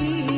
You.